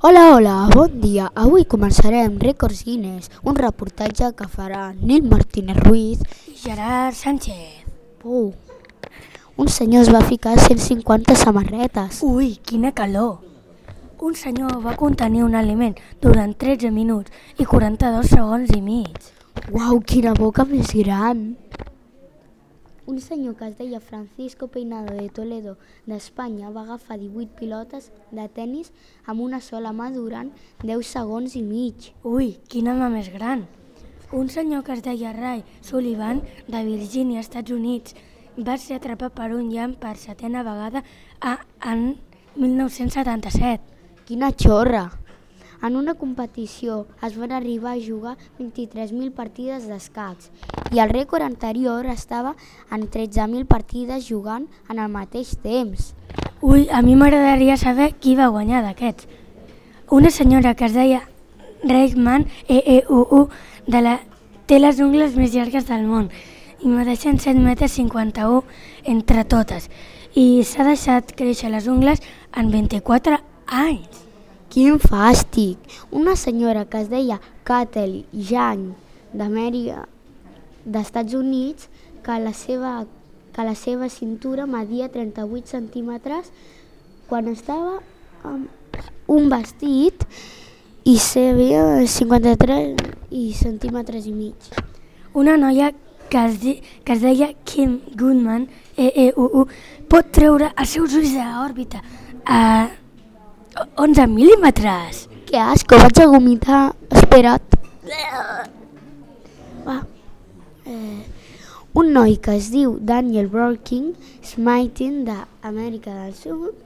Hola, hola, bon dia. Avui començarem Rècords Guinness, un reportatge que farà Nil Martínez Ruiz. Gerard Sánchez. Pou. Un senyor es va ficar 150 samarretes. Ui, quina calor. Un senyor va contenir un aliment durant 13 minuts i 42 segons i mig. Uau, quina boca més gran. Un senyor que es deia Francisco Peinado de Toledo d'Espanya va agafar 18 pilotes de tennis amb una sola mà durant 10 segons i mig. Ui, quina mà més gran. Un senyor que es deia Ray Sullivan de Virgínia, Estats Units, va ser atrapat per un llamp per setena vegada a, en 1977. Quina xorra! En una competició es van arribar a jugar 23.000 partides d'escacs i el rècord anterior estava en 13.000 partides jugant en el mateix temps. Ui, a mi m'agradaria saber qui va guanyar d'aquests. Una senyora que es deia Reichman, EEUU, de la... té les ungles més llargues del món i mereixen 7 metres 51 entre totes i s'ha deixat créixer les ungles en 24 anys. Quin fàstic! Una senyora que es deia Catel Jany d'Amèrica d'Estats Units que la seva que la seva cintura media 38 centímetres quan estava amb un vestit i sabia 53 i centímetres i mig. Una noia que es, di, que es deia Kim Goodman, EEUU, pot treure els seus ulls de l'òrbita a 11 mil·límetres. Que asco, vaig a vomitar. Espera't. Va. Eh, un noi que es diu Daniel Broking, Smiting d'Amèrica del Sud,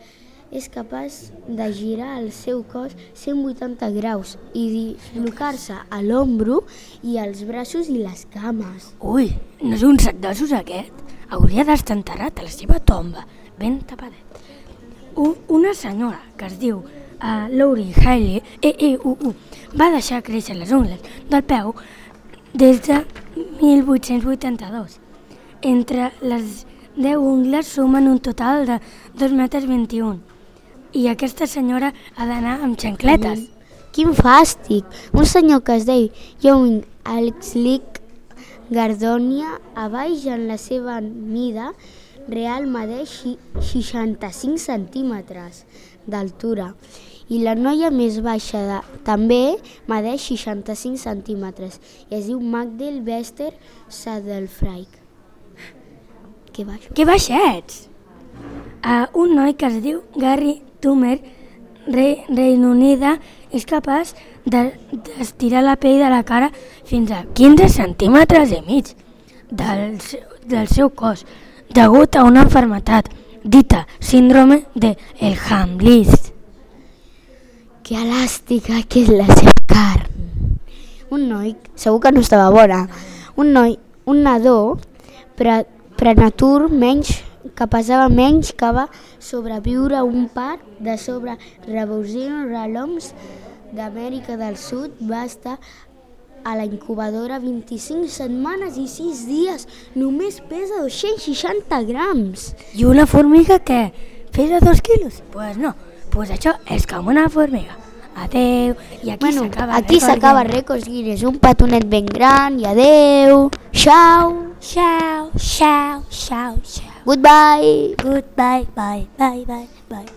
és capaç de girar el seu cos 180 graus i dislocar-se a l'ombro i els braços i les cames. Ui, no és un sac d'ossos aquest? Hauria d'estar enterrat a la seva tomba, ben tapadet. U, una senyora que es diu uh, Laurie Haley, EEUU, va deixar créixer les ungles del peu des de 1882. Entre les 10 ungles sumen un total de 2 metres 21 i aquesta senyora ha d'anar amb xancletes. Quin fàstic! Un senyor que es deia Young Alexlick Gardonia, a baix en la seva mida real medeix xi- 65 centímetres d'altura i la noia més baixa de, també medeix 65 centímetres i es diu Magdel Bester Sadelfreik. Que baixo. Que baixets! Uh, un noi que es diu Gary Tumer, rei, Reino Unida, és capaç de- d'estirar la pell de la cara fins a 15 centímetres i mig del, del seu cos, degut a una enfermetat dita síndrome de el Hamlis. Que elàstica que és la seva carn. Un noi, segur que no estava bona, un noi, un nadó pre, prenatur menys que pesava menys que va sobreviure a un parc de sobre Rebusino Raloms d'Amèrica del Sud va estar a la incubadora 25 setmanes i 6 dies. Només pesa 260 grams. I una formiga que pesa dos quilos? Pues no, pues això és com una formiga. Adeu, i aquí Bueno, s'acaba aquí s'acaba. Records Guinness, un petonet ben gran i adeu. Ciao. Ciao, ciao, ciao, ciao. Goodbye. Goodbye, bye, bye, bye, bye.